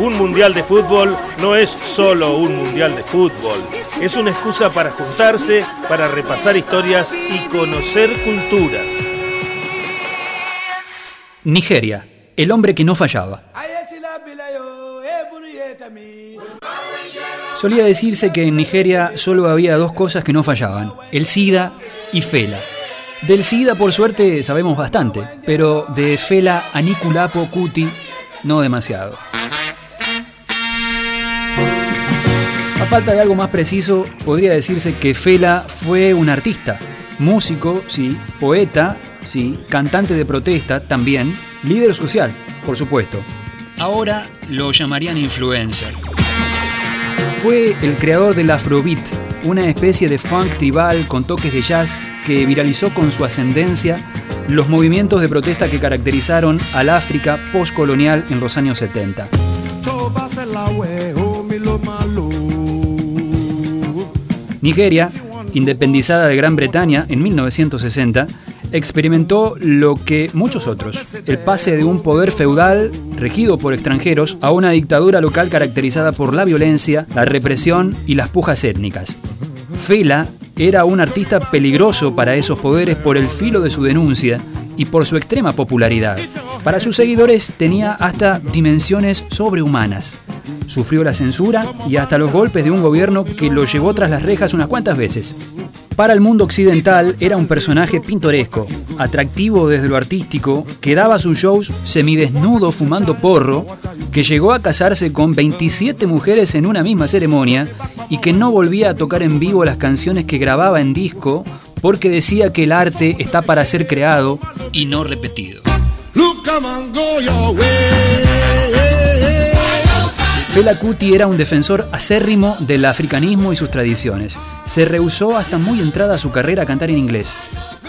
Un mundial de fútbol no es solo un mundial de fútbol, es una excusa para juntarse, para repasar historias y conocer culturas. Nigeria, el hombre que no fallaba. Solía decirse que en Nigeria solo había dos cosas que no fallaban, el SIDA y Fela. Del SIDA por suerte sabemos bastante, pero de Fela Aniculapo Cuti no demasiado. Falta de algo más preciso, podría decirse que Fela fue un artista, músico, sí, poeta, sí, cantante de protesta también, líder social, por supuesto. Ahora lo llamarían influencer. Fue el creador del Afrobeat, una especie de funk tribal con toques de jazz que viralizó con su ascendencia los movimientos de protesta que caracterizaron al África postcolonial en los años 70. Nigeria, independizada de Gran Bretaña en 1960, experimentó lo que muchos otros, el pase de un poder feudal regido por extranjeros a una dictadura local caracterizada por la violencia, la represión y las pujas étnicas. Fela era un artista peligroso para esos poderes por el filo de su denuncia y por su extrema popularidad. Para sus seguidores tenía hasta dimensiones sobrehumanas. Sufrió la censura y hasta los golpes de un gobierno que lo llevó tras las rejas unas cuantas veces. Para el mundo occidental era un personaje pintoresco, atractivo desde lo artístico, que daba sus shows semidesnudo fumando porro, que llegó a casarse con 27 mujeres en una misma ceremonia y que no volvía a tocar en vivo las canciones que grababa en disco porque decía que el arte está para ser creado y no repetido. Fela Kuti era un defensor acérrimo del africanismo y sus tradiciones. Se rehusó hasta muy entrada su carrera a cantar en inglés.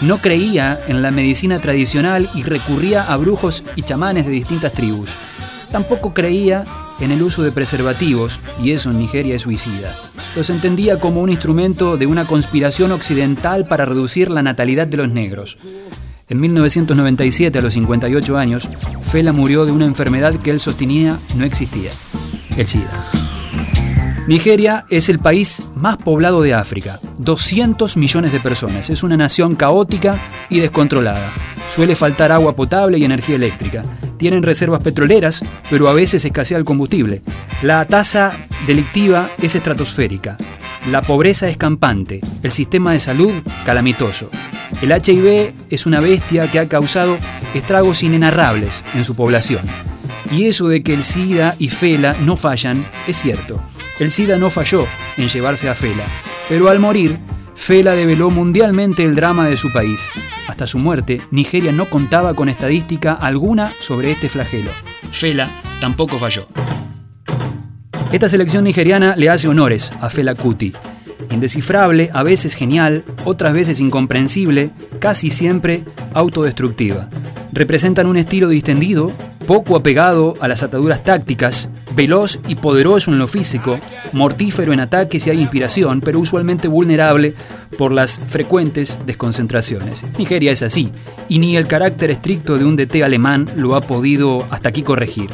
No creía en la medicina tradicional y recurría a brujos y chamanes de distintas tribus. Tampoco creía en el uso de preservativos, y eso en Nigeria es suicida. Los entendía como un instrumento de una conspiración occidental para reducir la natalidad de los negros. En 1997, a los 58 años, Fela murió de una enfermedad que él sostenía no existía el SIDA. Nigeria es el país más poblado de África, 200 millones de personas. Es una nación caótica y descontrolada. Suele faltar agua potable y energía eléctrica. Tienen reservas petroleras, pero a veces escasea el combustible. La tasa delictiva es estratosférica. La pobreza es campante. El sistema de salud calamitoso. El HIV es una bestia que ha causado estragos inenarrables en su población. Y eso de que el SIDA y Fela no fallan es cierto. El SIDA no falló en llevarse a Fela, pero al morir, Fela develó mundialmente el drama de su país. Hasta su muerte, Nigeria no contaba con estadística alguna sobre este flagelo. Fela tampoco falló. Esta selección nigeriana le hace honores a Fela Kuti. Indescifrable, a veces genial, otras veces incomprensible, casi siempre autodestructiva. Representan un estilo distendido, poco apegado a las ataduras tácticas, veloz y poderoso en lo físico, mortífero en ataques y hay inspiración, pero usualmente vulnerable por las frecuentes desconcentraciones. Nigeria es así, y ni el carácter estricto de un DT alemán lo ha podido hasta aquí corregir.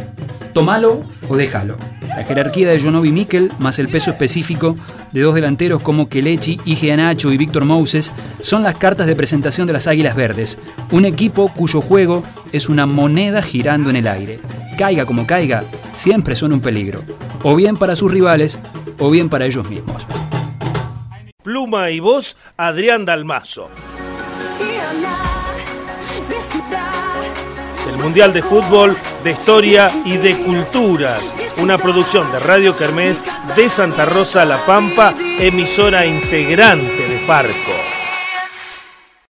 Tómalo o déjalo. La jerarquía de Jonovi Mikel, más el peso específico de dos delanteros como Kelechi, Ige Anacho y Víctor Moses, son las cartas de presentación de las Águilas Verdes, un equipo cuyo juego es una moneda girando en el aire. Caiga como caiga, siempre son un peligro, o bien para sus rivales, o bien para ellos mismos. Pluma y voz, Adrián Dalmazo. El Mundial de Fútbol, de Historia y de Culturas. Una producción de Radio Kermés de Santa Rosa La Pampa, emisora integrante de Farco.